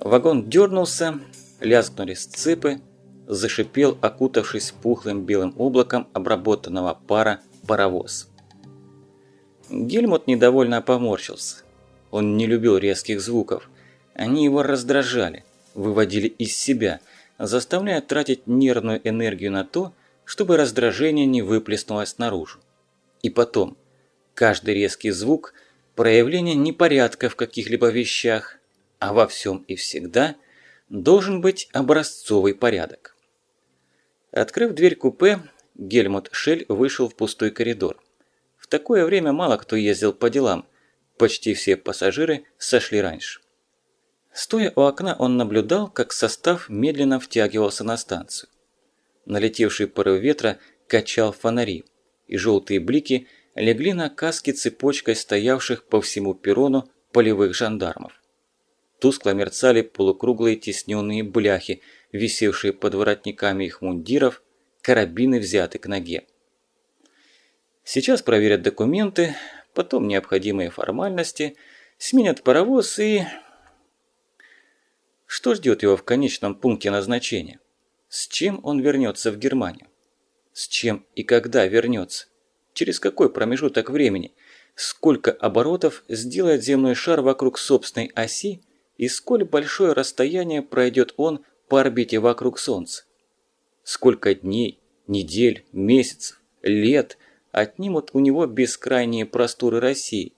Вагон дернулся, лязгнули сцепы, зашипел, окутавшись пухлым белым облаком обработанного пара, паровоз. Гельмут недовольно поморщился. Он не любил резких звуков. Они его раздражали, выводили из себя, заставляя тратить нервную энергию на то, чтобы раздражение не выплеснулось наружу. И потом, каждый резкий звук – проявление непорядка в каких-либо вещах, а во всем и всегда должен быть образцовый порядок. Открыв дверь купе, Гельмут Шель вышел в пустой коридор. В такое время мало кто ездил по делам, почти все пассажиры сошли раньше. Стоя у окна, он наблюдал, как состав медленно втягивался на станцию. Налетевший порыв ветра качал фонари, и желтые блики легли на каски цепочкой стоявших по всему перрону полевых жандармов. Тускло мерцали полукруглые тесненные бляхи, висевшие под воротниками их мундиров, карабины взяты к ноге. Сейчас проверят документы, потом необходимые формальности, сменят паровоз и... Что ждет его в конечном пункте назначения? С чем он вернется в Германию? С чем и когда вернется? Через какой промежуток времени? Сколько оборотов сделает земной шар вокруг собственной оси и сколь большое расстояние пройдет он по орбите вокруг Солнца? Сколько дней, недель, месяцев, лет отнимут у него бескрайние просторы России?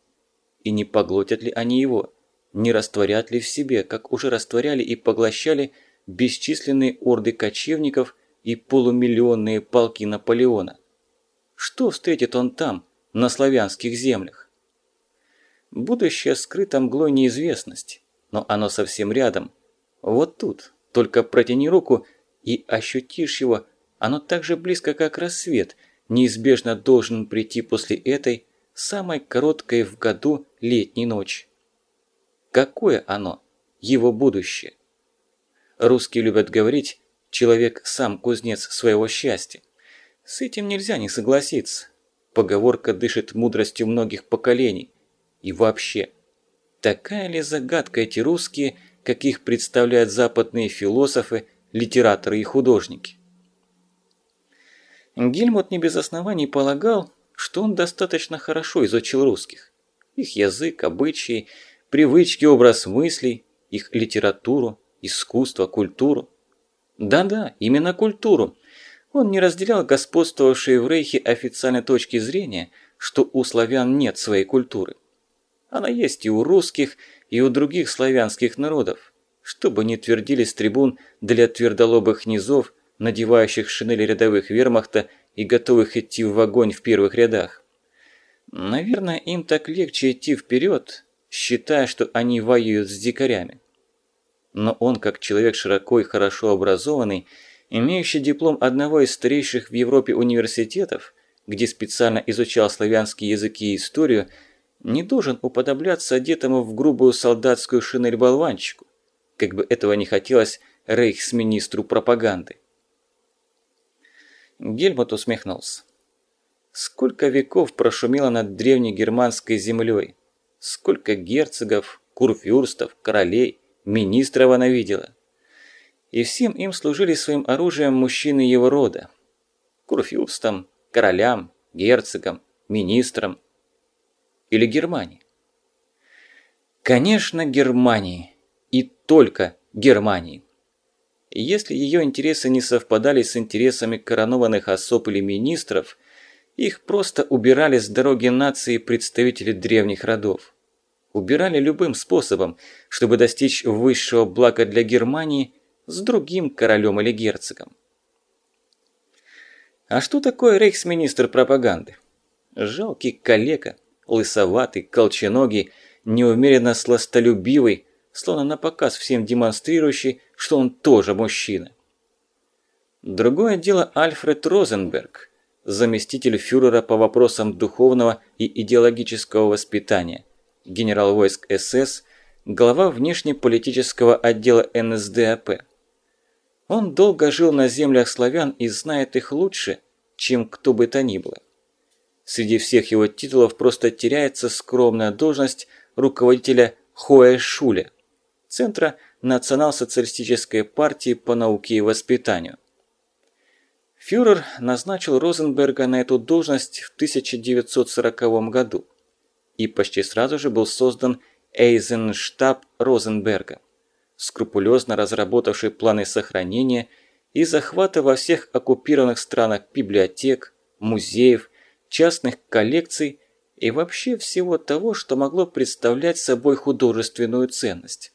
И не поглотят ли они его? Не растворят ли в себе, как уже растворяли и поглощали бесчисленные орды кочевников и полумиллионные полки Наполеона? Что встретит он там, на славянских землях? Будущее скрыто мглой неизвестности но оно совсем рядом. Вот тут, только протяни руку и ощутишь его, оно так же близко, как рассвет, неизбежно должен прийти после этой, самой короткой в году летней ночи. Какое оно, его будущее? Русские любят говорить, человек сам кузнец своего счастья. С этим нельзя не согласиться. Поговорка дышит мудростью многих поколений. И вообще – Такая ли загадка эти русские, каких представляют западные философы, литераторы и художники? Гельмут не без оснований полагал, что он достаточно хорошо изучил русских. Их язык, обычаи, привычки, образ мыслей, их литературу, искусство, культуру. Да-да, именно культуру. Он не разделял господствовавшие в Рейхе официальной точки зрения, что у славян нет своей культуры. Она есть и у русских, и у других славянских народов, чтобы не твердили с трибун для твердолобых низов, надевающих шинели рядовых вермахта и готовых идти в огонь в первых рядах. Наверное, им так легче идти вперед, считая, что они воюют с дикарями. Но он, как человек широко и хорошо образованный, имеющий диплом одного из старейших в Европе университетов, где специально изучал славянские языки и историю, не должен уподобляться одетому в грубую солдатскую шинель болванчику, как бы этого не хотелось рейхсминистру пропаганды. Гельмут усмехнулся. Сколько веков прошумело над древней германской землей, сколько герцогов, курфюрстов, королей, министров она видела. И всем им служили своим оружием мужчины его рода. Курфюрстам, королям, герцогам, министрам – или Германии? Конечно, Германии. И только Германии. Если ее интересы не совпадали с интересами коронованных особ или министров, их просто убирали с дороги нации представители древних родов. Убирали любым способом, чтобы достичь высшего блага для Германии с другим королем или герцогом. А что такое рейхсминистр пропаганды? Жалкий калека – лысоватый, колченогий, неумеренно сластолюбивый, словно на показ всем демонстрирующий, что он тоже мужчина. Другое дело Альфред Розенберг, заместитель фюрера по вопросам духовного и идеологического воспитания, генерал войск СС, глава внешнеполитического отдела НСДАП. Он долго жил на землях славян и знает их лучше, чем кто бы то ни было. среди всех его титулов просто теряется скромная должность руководителя Хоэ-Шуля, Центра Национал-социалистической партии по науке и воспитанию. Фюрер назначил Розенберга на эту должность в 1940 году, и почти сразу же был создан Эйзенштаб Розенберга, скрупулезно разработавший планы сохранения и захвата во всех оккупированных странах библиотек, музеев, частных коллекций и вообще всего того, что могло представлять собой художественную ценность.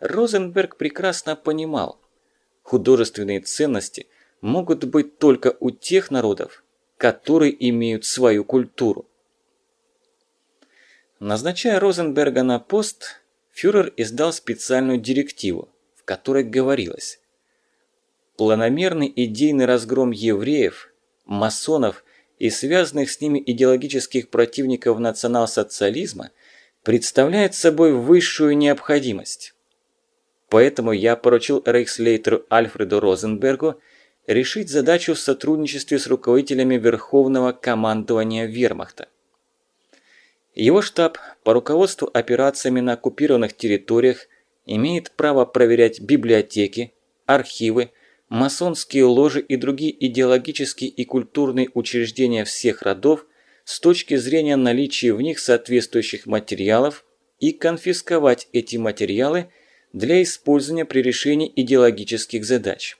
Розенберг прекрасно понимал, художественные ценности могут быть только у тех народов, которые имеют свою культуру. Назначая Розенберга на пост, фюрер издал специальную директиву, в которой говорилось «Планомерный идейный разгром евреев, масонов и связанных с ними идеологических противников национал-социализма представляет собой высшую необходимость». Поэтому я поручил рейхслейтеру Альфреду Розенбергу решить задачу в сотрудничестве с руководителями Верховного командования Вермахта. Его штаб по руководству операциями на оккупированных территориях имеет право проверять библиотеки, архивы, масонские ложи и другие идеологические и культурные учреждения всех родов с точки зрения наличия в них соответствующих материалов и конфисковать эти материалы для использования при решении идеологических задач.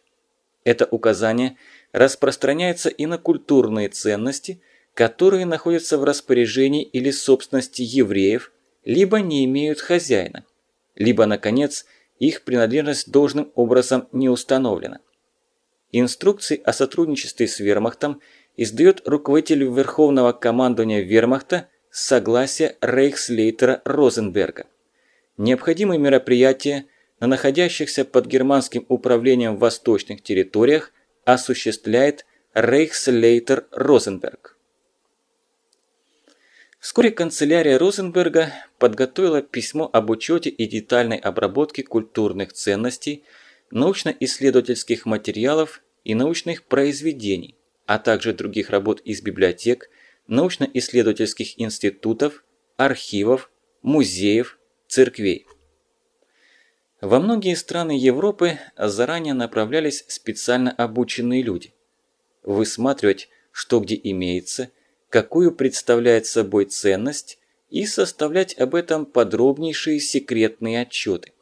Это указание распространяется и на культурные ценности – которые находятся в распоряжении или собственности евреев, либо не имеют хозяина, либо, наконец, их принадлежность должным образом не установлена. Инструкции о сотрудничестве с вермахтом издает руководитель Верховного командования вермахта с согласия рейхслейтера Розенберга. Необходимые мероприятия на находящихся под германским управлением восточных территориях осуществляет рейхслейтер Розенберг. Вскоре канцелярия Розенберга подготовила письмо об учете и детальной обработке культурных ценностей, научно-исследовательских материалов и научных произведений, а также других работ из библиотек, научно-исследовательских институтов, архивов, музеев, церквей. Во многие страны Европы заранее направлялись специально обученные люди. Высматривать, что где имеется – какую представляет собой ценность и составлять об этом подробнейшие секретные отчеты.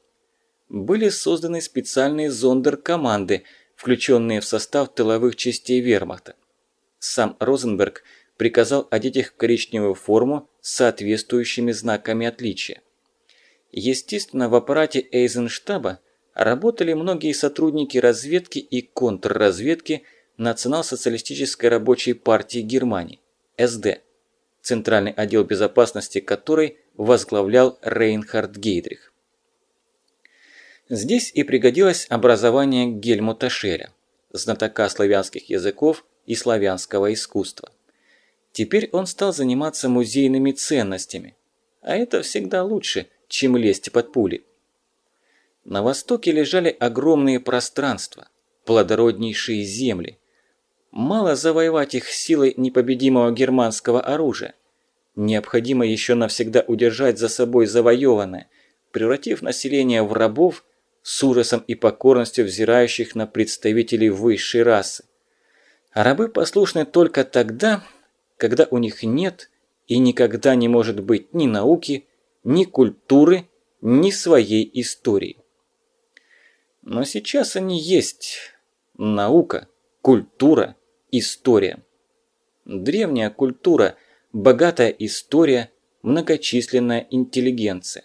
Были созданы специальные зондеркоманды, включенные в состав тыловых частей вермахта. Сам Розенберг приказал одеть их в коричневую форму с соответствующими знаками отличия. Естественно, в аппарате Эйзенштаба работали многие сотрудники разведки и контрразведки Национал-социалистической рабочей партии Германии. СД, центральный отдел безопасности которой возглавлял Рейнхард Гейдрих. Здесь и пригодилось образование Гельмута Шеля, знатока славянских языков и славянского искусства. Теперь он стал заниматься музейными ценностями, а это всегда лучше, чем лезть под пули. На востоке лежали огромные пространства, плодороднейшие земли, Мало завоевать их силой непобедимого германского оружия. Необходимо еще навсегда удержать за собой завоеванное, превратив население в рабов с ужасом и покорностью взирающих на представителей высшей расы. Рабы послушны только тогда, когда у них нет и никогда не может быть ни науки, ни культуры, ни своей истории. Но сейчас они есть. Наука, культура История. Древняя культура, богатая история, многочисленная интеллигенция.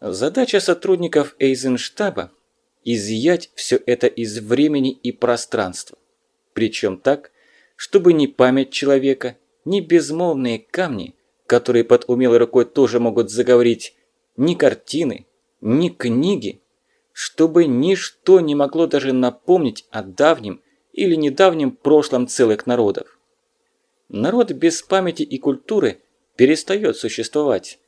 Задача сотрудников Эйзенштаба – изъять все это из времени и пространства. Причем так, чтобы ни память человека, ни безмолвные камни, которые под умелой рукой тоже могут заговорить, ни картины, ни книги, чтобы ничто не могло даже напомнить о давнем или недавнем прошлом целых народов. Народ без памяти и культуры перестает существовать.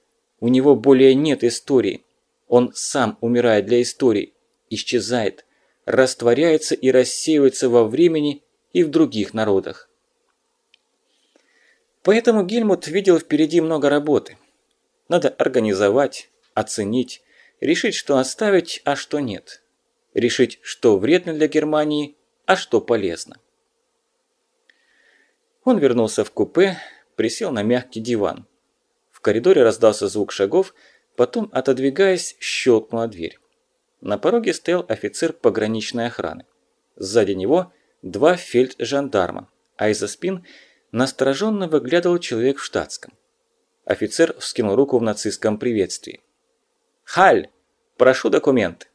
У него более нет истории. Он сам умирает для истории, исчезает, растворяется и рассеивается во времени и в других народах. Поэтому Гельмут видел впереди много работы. Надо организовать, оценить, решить, что оставить, а что нет. Решить, что вредно для Германии, а что полезно. Он вернулся в купе, присел на мягкий диван. В коридоре раздался звук шагов, потом, отодвигаясь, щелкнула дверь. На пороге стоял офицер пограничной охраны. Сзади него два фельд-жандарма, а из-за спин настороженно выглядывал человек в штатском. Офицер вскинул руку в нацистском приветствии. «Халь! Прошу документы!»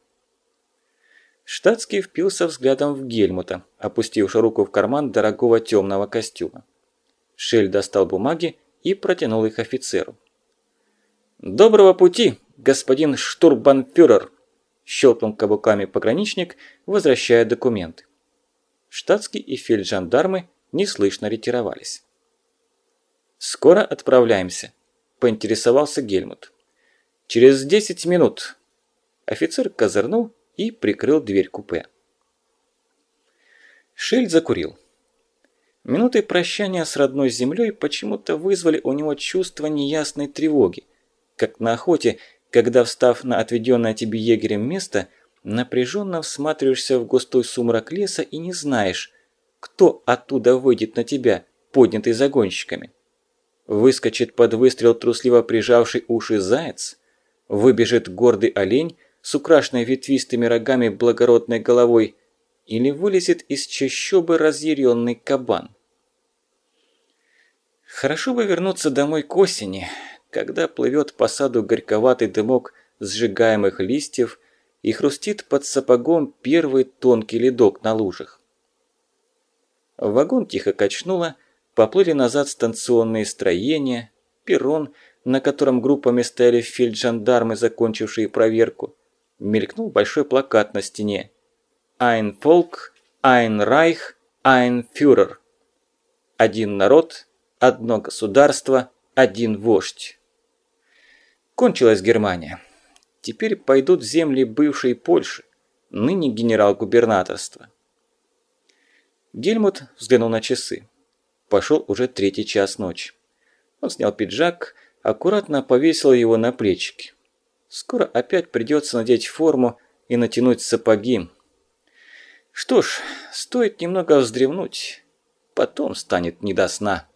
Штатский впился взглядом в Гельмута, опустивши руку в карман дорогого темного костюма. Шель достал бумаги и протянул их офицеру. «Доброго пути, господин штурбанфюрер!» Щелкнул каблуками пограничник, возвращая документы. Штатский и фельджандармы неслышно ретировались. «Скоро отправляемся», – поинтересовался Гельмут. «Через десять минут». Офицер козырнул и прикрыл дверь купе. Шель закурил. Минуты прощания с родной землей почему-то вызвали у него чувство неясной тревоги, как на охоте, когда, встав на отведенное тебе егерем место, напряженно всматриваешься в густой сумрак леса и не знаешь, кто оттуда выйдет на тебя, поднятый загонщиками. Выскочит под выстрел трусливо прижавший уши заяц, выбежит гордый олень с украшенной ветвистыми рогами благородной головой или вылезет из чащобы разъяренный кабан. Хорошо бы вернуться домой к осени, когда плывет по саду горьковатый дымок сжигаемых листьев и хрустит под сапогом первый тонкий ледок на лужах. Вагон тихо качнуло, поплыли назад станционные строения, перрон, на котором группами стояли фельджандармы, закончившие проверку, мелькнул большой плакат на стене. «Ein Volk, ein Reich, ein Führer». Один народ, одно государство, один вождь. Кончилась Германия. Теперь пойдут земли бывшей Польши, ныне генерал-губернаторства. Гельмут взглянул на часы. Пошел уже третий час ночи. Он снял пиджак, аккуратно повесил его на плечики. Скоро опять придется надеть форму и натянуть сапоги. Что ж, стоит немного вздремнуть, потом станет не до сна.